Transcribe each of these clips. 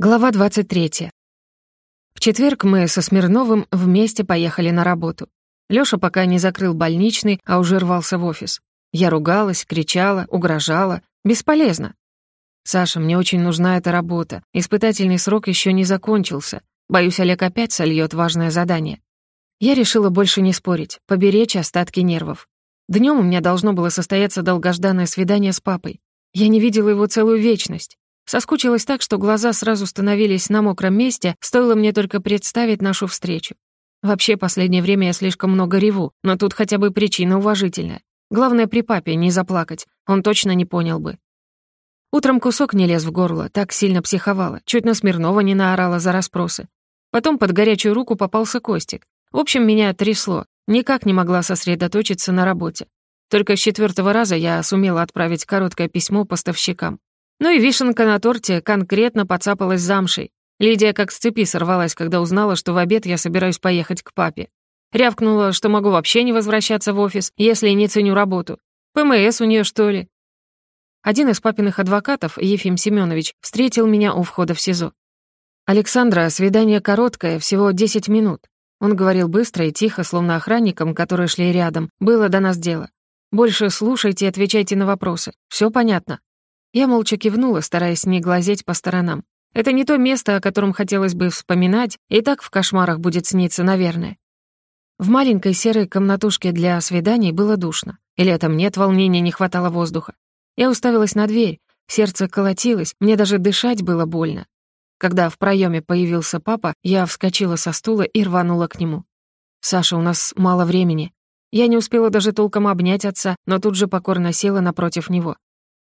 Глава 23. В четверг мы со Смирновым вместе поехали на работу. Лёша пока не закрыл больничный, а уже рвался в офис. Я ругалась, кричала, угрожала. Бесполезно. «Саша, мне очень нужна эта работа. Испытательный срок еще не закончился. Боюсь, Олег опять сольет важное задание». Я решила больше не спорить, поберечь остатки нервов. Днем у меня должно было состояться долгожданное свидание с папой. Я не видела его целую вечность. Соскучилась так, что глаза сразу становились на мокром месте, стоило мне только представить нашу встречу. Вообще, последнее время я слишком много реву, но тут хотя бы причина уважительная. Главное, при папе не заплакать, он точно не понял бы. Утром кусок не лез в горло, так сильно психовала, чуть на Смирнова не наорала за расспросы. Потом под горячую руку попался Костик. В общем, меня трясло, никак не могла сосредоточиться на работе. Только с четвертого раза я сумела отправить короткое письмо поставщикам. Ну и вишенка на торте конкретно поцапалась замшей. Лидия как с цепи сорвалась, когда узнала, что в обед я собираюсь поехать к папе. Рявкнула, что могу вообще не возвращаться в офис, если не ценю работу. ПМС у нее что ли? Один из папиных адвокатов, Ефим Семенович, встретил меня у входа в СИЗО. «Александра, свидание короткое, всего 10 минут». Он говорил быстро и тихо, словно охранникам, которые шли рядом. Было до нас дело. «Больше слушайте и отвечайте на вопросы. Все понятно?» Я молча кивнула, стараясь не глазеть по сторонам. Это не то место, о котором хотелось бы вспоминать, и так в кошмарах будет сниться, наверное. В маленькой серой комнатушке для свиданий было душно. Или это мне от волнения не хватало воздуха. Я уставилась на дверь, сердце колотилось, мне даже дышать было больно. Когда в проеме появился папа, я вскочила со стула и рванула к нему. «Саша, у нас мало времени». Я не успела даже толком обнять отца, но тут же покорно села напротив него.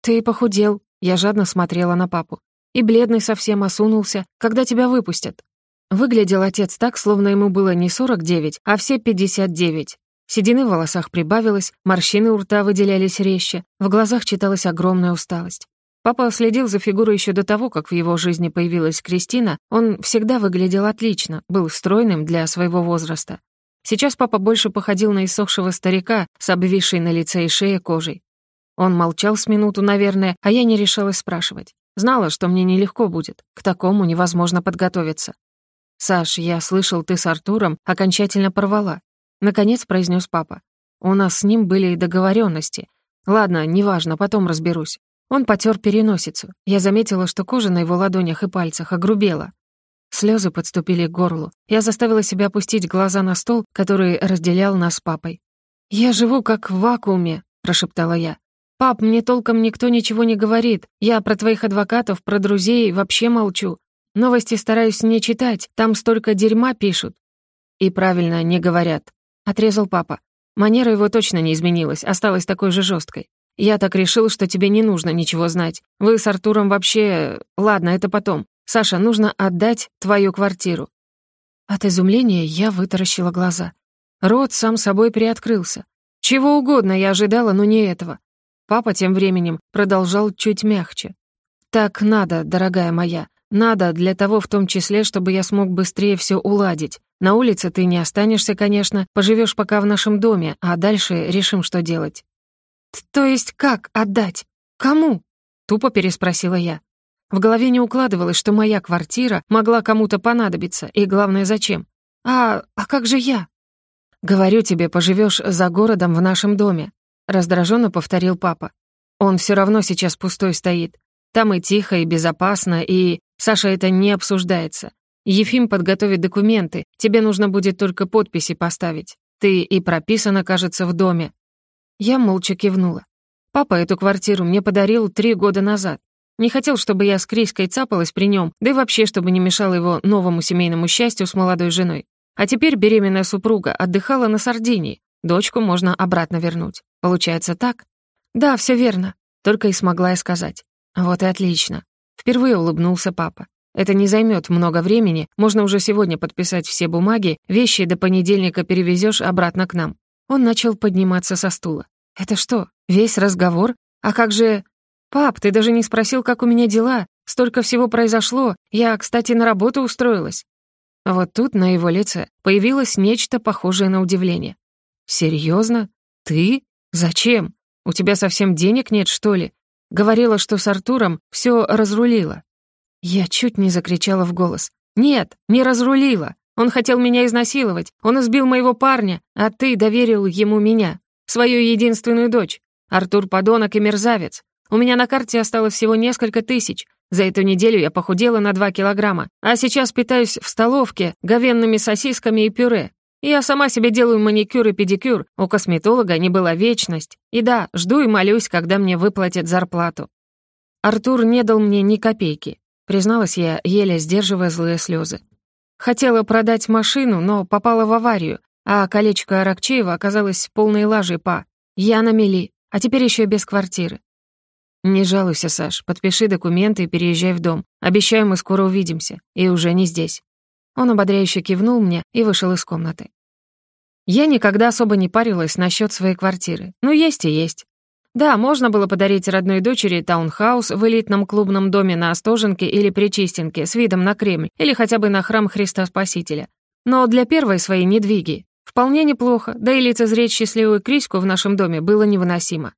«Ты похудел», — я жадно смотрела на папу. «И бледный совсем осунулся. Когда тебя выпустят?» Выглядел отец так, словно ему было не 49, а все 59. Седины в волосах прибавилось, морщины у рта выделялись резче, в глазах читалась огромная усталость. Папа следил за фигурой еще до того, как в его жизни появилась Кристина. Он всегда выглядел отлично, был стройным для своего возраста. Сейчас папа больше походил на иссохшего старика с обвисшей на лице и шее кожей. Он молчал с минуту, наверное, а я не решалась спрашивать. Знала, что мне нелегко будет. К такому невозможно подготовиться. «Саш, я слышал, ты с Артуром окончательно порвала», — наконец произнес папа. «У нас с ним были договоренности. Ладно, неважно, потом разберусь». Он потер переносицу. Я заметила, что кожа на его ладонях и пальцах огрубела. Слезы подступили к горлу. Я заставила себя опустить глаза на стол, который разделял нас с папой. «Я живу как в вакууме», — прошептала я. «Пап, мне толком никто ничего не говорит. Я про твоих адвокатов, про друзей вообще молчу. Новости стараюсь не читать, там столько дерьма пишут». «И правильно, не говорят», — отрезал папа. Манера его точно не изменилась, осталась такой же жесткой. «Я так решил, что тебе не нужно ничего знать. Вы с Артуром вообще... Ладно, это потом. Саша, нужно отдать твою квартиру». От изумления я вытаращила глаза. Рот сам собой приоткрылся. Чего угодно я ожидала, но не этого. Папа тем временем продолжал чуть мягче. «Так надо, дорогая моя, надо для того в том числе, чтобы я смог быстрее все уладить. На улице ты не останешься, конечно, поживешь пока в нашем доме, а дальше решим, что делать». «То есть как отдать? Кому?» — тупо переспросила я. В голове не укладывалось, что моя квартира могла кому-то понадобиться, и главное, зачем. «А, а как же я?» «Говорю тебе, поживешь за городом в нашем доме. Раздраженно повторил папа. Он все равно сейчас пустой стоит. Там и тихо, и безопасно, и... Саша, это не обсуждается. Ефим подготовит документы, тебе нужно будет только подписи поставить. Ты и прописана, кажется, в доме». Я молча кивнула. Папа эту квартиру мне подарил три года назад. Не хотел, чтобы я с Криской цапалась при нем, да и вообще, чтобы не мешало его новому семейному счастью с молодой женой. А теперь беременная супруга отдыхала на Сардинии, Дочку можно обратно вернуть. Получается так? Да, все верно. Только и смогла я сказать. Вот и отлично. Впервые улыбнулся папа. Это не займет много времени, можно уже сегодня подписать все бумаги, вещи до понедельника перевезешь обратно к нам. Он начал подниматься со стула. Это что, весь разговор? А как же... Пап, ты даже не спросил, как у меня дела. Столько всего произошло. Я, кстати, на работу устроилась. Вот тут на его лице появилось нечто похожее на удивление. «Серьезно? Ты? Зачем? У тебя совсем денег нет, что ли? Говорила, что с Артуром все разрулила». Я чуть не закричала в голос. «Нет, не разрулила. Он хотел меня изнасиловать. Он избил моего парня, а ты доверил ему меня, свою единственную дочь. Артур подонок и мерзавец. У меня на карте осталось всего несколько тысяч. За эту неделю я похудела на 2 килограмма, а сейчас питаюсь в столовке говенными сосисками и пюре. Я сама себе делаю маникюр и педикюр, у косметолога не была вечность. И да, жду и молюсь, когда мне выплатят зарплату. Артур не дал мне ни копейки, призналась я, еле сдерживая злые слезы. Хотела продать машину, но попала в аварию, а колечко Аракчеева оказалось полной лажей па. Я на мели, а теперь еще без квартиры. «Не жалуйся, Саш, подпиши документы и переезжай в дом. Обещаю, мы скоро увидимся, и уже не здесь». Он ободряюще кивнул мне и вышел из комнаты. Я никогда особо не парилась насчет своей квартиры. Ну, есть и есть. Да, можно было подарить родной дочери таунхаус в элитном клубном доме на Остоженке или Причистенке с видом на Кремль или хотя бы на храм Христа Спасителя. Но для первой своей недвиги вполне неплохо, да и лицезреть счастливую Криську в нашем доме было невыносимо.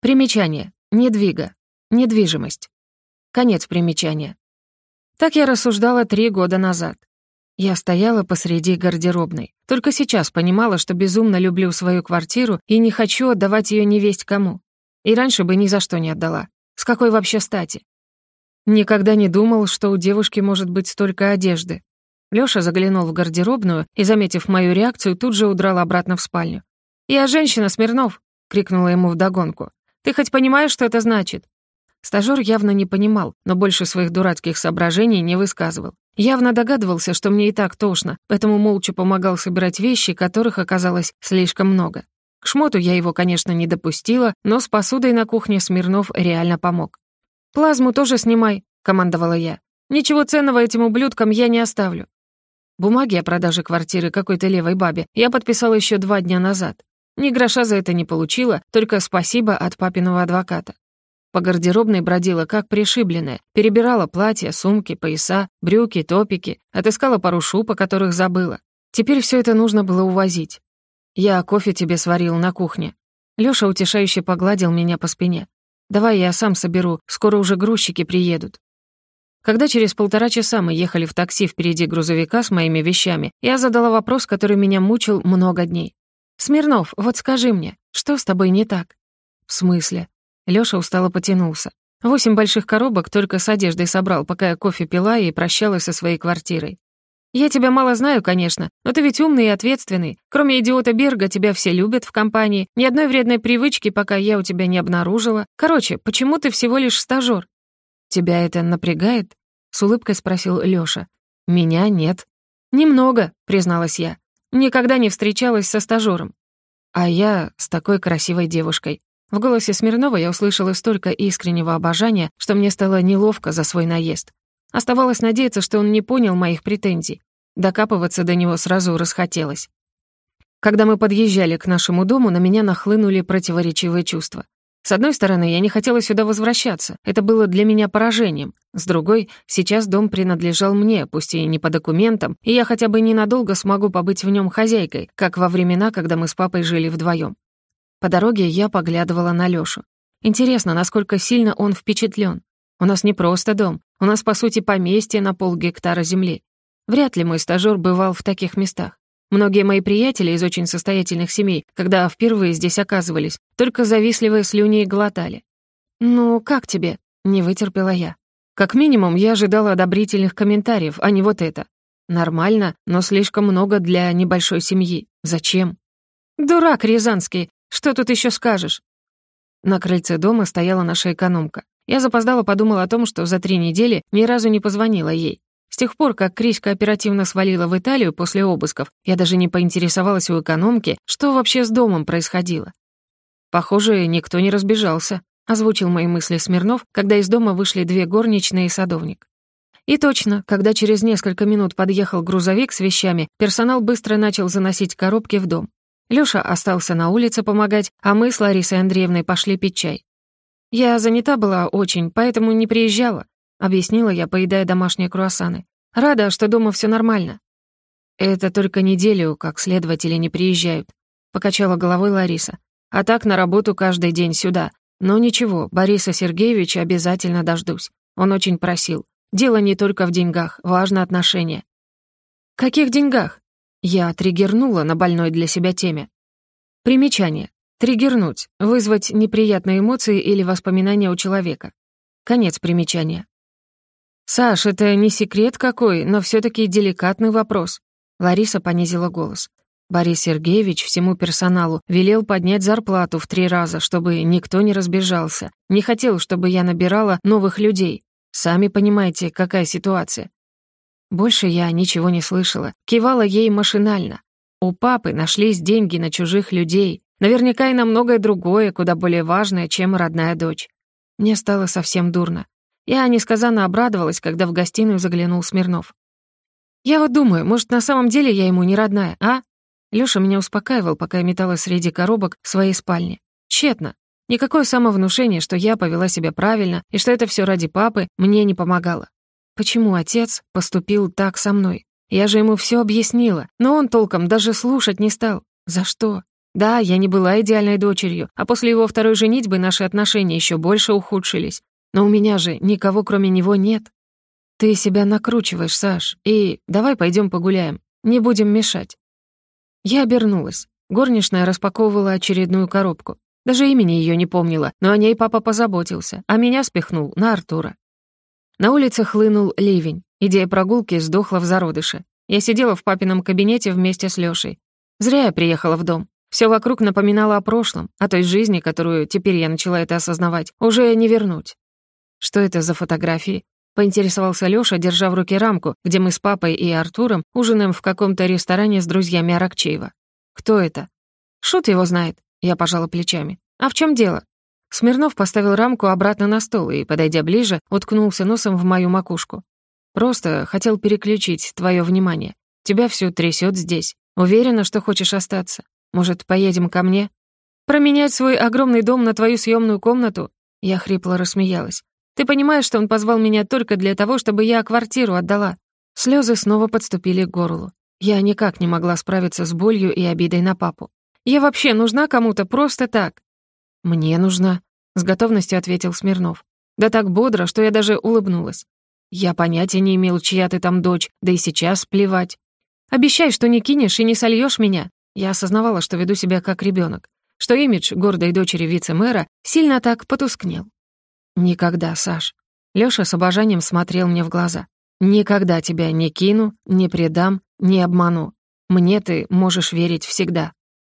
Примечание. Недвига. Недвижимость. Конец примечания. Так я рассуждала три года назад. Я стояла посреди гардеробной. Только сейчас понимала, что безумно люблю свою квартиру и не хочу отдавать ее невесть кому. И раньше бы ни за что не отдала. С какой вообще стати? Никогда не думал, что у девушки может быть столько одежды. Лёша заглянул в гардеробную и, заметив мою реакцию, тут же удрал обратно в спальню. «Я женщина, Смирнов!» — крикнула ему вдогонку. «Ты хоть понимаешь, что это значит?» Стажёр явно не понимал, но больше своих дурацких соображений не высказывал. Явно догадывался, что мне и так тошно, поэтому молча помогал собирать вещи, которых оказалось слишком много. К шмоту я его, конечно, не допустила, но с посудой на кухне Смирнов реально помог. «Плазму тоже снимай», — командовала я. «Ничего ценного этим ублюдкам я не оставлю». Бумаги о продаже квартиры какой-то левой бабе я подписала еще два дня назад. Ни гроша за это не получила, только спасибо от папиного адвоката. По гардеробной бродила как пришибленная, перебирала платья, сумки, пояса, брюки, топики, отыскала пару шуб, о которых забыла. Теперь все это нужно было увозить. «Я кофе тебе сварил на кухне». Лёша утешающе погладил меня по спине. «Давай я сам соберу, скоро уже грузчики приедут». Когда через полтора часа мы ехали в такси впереди грузовика с моими вещами, я задала вопрос, который меня мучил много дней. «Смирнов, вот скажи мне, что с тобой не так?» «В смысле?» Лёша устало потянулся. Восемь больших коробок только с одеждой собрал, пока я кофе пила и прощалась со своей квартирой. «Я тебя мало знаю, конечно, но ты ведь умный и ответственный. Кроме идиота Берга, тебя все любят в компании. Ни одной вредной привычки, пока я у тебя не обнаружила. Короче, почему ты всего лишь стажёр?» «Тебя это напрягает?» — с улыбкой спросил Лёша. «Меня нет». «Немного», — призналась я. «Никогда не встречалась со стажёром». «А я с такой красивой девушкой. В голосе Смирнова я услышала столько искреннего обожания, что мне стало неловко за свой наезд. Оставалось надеяться, что он не понял моих претензий. Докапываться до него сразу расхотелось. Когда мы подъезжали к нашему дому, на меня нахлынули противоречивые чувства. С одной стороны, я не хотела сюда возвращаться. Это было для меня поражением. С другой, сейчас дом принадлежал мне, пусть и не по документам, и я хотя бы ненадолго смогу побыть в нем хозяйкой, как во времена, когда мы с папой жили вдвоем. По дороге я поглядывала на Лёшу. Интересно, насколько сильно он впечатлен. У нас не просто дом, у нас, по сути, поместье на полгектара земли. Вряд ли мой стажёр бывал в таких местах. Многие мои приятели из очень состоятельных семей, когда впервые здесь оказывались, только завистливые слюни глотали. «Ну, как тебе?» — не вытерпела я. Как минимум, я ожидала одобрительных комментариев, а не вот это. Нормально, но слишком много для небольшой семьи. Зачем? «Дурак Рязанский, что тут еще скажешь?» На крыльце дома стояла наша экономка. Я запоздала подумала о том, что за три недели ни разу не позвонила ей. С тех пор, как Криська оперативно свалила в Италию после обысков, я даже не поинтересовалась у экономки, что вообще с домом происходило. «Похоже, никто не разбежался», — озвучил мои мысли Смирнов, когда из дома вышли две горничные и садовник. И точно, когда через несколько минут подъехал грузовик с вещами, персонал быстро начал заносить коробки в дом. Лёша остался на улице помогать, а мы с Ларисой Андреевной пошли пить чай. «Я занята была очень, поэтому не приезжала», — объяснила я, поедая домашние круассаны. «Рада, что дома всё нормально». «Это только неделю, как следователи не приезжают», — покачала головой Лариса. «А так на работу каждый день сюда. Но ничего, Бориса Сергеевича обязательно дождусь. Он очень просил. Дело не только в деньгах, важно отношение. Каких деньгах? Я триггернула на больной для себя теме. Примечание. Триггернуть. Вызвать неприятные эмоции или воспоминания у человека. Конец примечания. «Саш, это не секрет какой, но все таки деликатный вопрос». Лариса понизила голос. Борис Сергеевич всему персоналу велел поднять зарплату в три раза, чтобы никто не разбежался. Не хотел, чтобы я набирала новых людей. Сами понимаете, какая ситуация. Больше я ничего не слышала, кивала ей машинально. У папы нашлись деньги на чужих людей, наверняка и на многое другое, куда более важное, чем родная дочь. Мне стало совсем дурно. Я несказанно обрадовалась, когда в гостиную заглянул Смирнов. «Я вот думаю, может, на самом деле я ему не родная, а?» Лёша меня успокаивал, пока я металась среди коробок в своей спальне. Тщетно. Никакое самовнушение, что я повела себя правильно и что это все ради папы, мне не помогало. Почему отец поступил так со мной? Я же ему все объяснила, но он толком даже слушать не стал. За что? Да, я не была идеальной дочерью, а после его второй женитьбы наши отношения еще больше ухудшились. Но у меня же никого кроме него нет. Ты себя накручиваешь, Саш, и давай пойдем погуляем, не будем мешать. Я обернулась. Горничная распаковывала очередную коробку. Даже имени ее не помнила, но о ней папа позаботился, а меня спихнул на Артура. На улице хлынул ливень. Идея прогулки сдохла в зародыше. Я сидела в папином кабинете вместе с Лёшей. Зря я приехала в дом. Все вокруг напоминало о прошлом, о той жизни, которую теперь я начала это осознавать, уже не вернуть. «Что это за фотографии?» — поинтересовался Лёша, держа в руке рамку, где мы с папой и Артуром ужинаем в каком-то ресторане с друзьями Аракчеева. «Кто это?» «Шут его знает», — я пожала плечами. «А в чем дело?» Смирнов поставил рамку обратно на стол и, подойдя ближе, уткнулся носом в мою макушку. «Просто хотел переключить твое внимание. Тебя все трясет здесь. Уверена, что хочешь остаться. Может, поедем ко мне? Променять свой огромный дом на твою съемную комнату?» Я хрипло рассмеялась. Ты понимаешь, что он позвал меня только для того, чтобы я квартиру отдала?» Слезы снова подступили к горлу. Я никак не могла справиться с болью и обидой на папу. «Я вообще нужна кому-то просто так?» «Мне нужна», — с готовностью ответил Смирнов. Да так бодро, что я даже улыбнулась. Я понятия не имел, чья ты там дочь, да и сейчас плевать. Обещай, что не кинешь и не сольешь меня. Я осознавала, что веду себя как ребенок, что имидж гордой дочери вице-мэра сильно так потускнел. «Никогда, Саш». Лёша с обожанием смотрел мне в глаза. «Никогда тебя не кину, не предам, не обману. Мне ты можешь верить всегда».